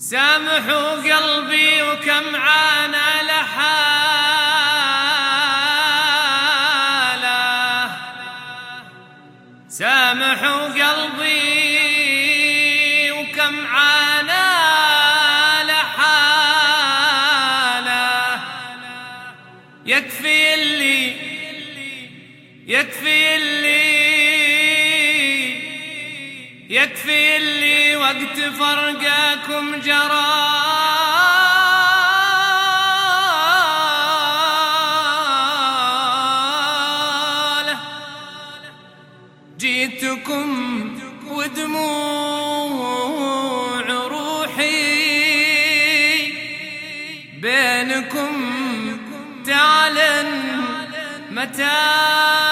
سامحوا قلبي وكم عانى لحاله. سامحوا قلبي وكم عانى لحاله. يكفي اللي يكفي اللي يكفي اللي وقت فرقكم جرى جيتكم ودموع روحي بينكم تعلن متى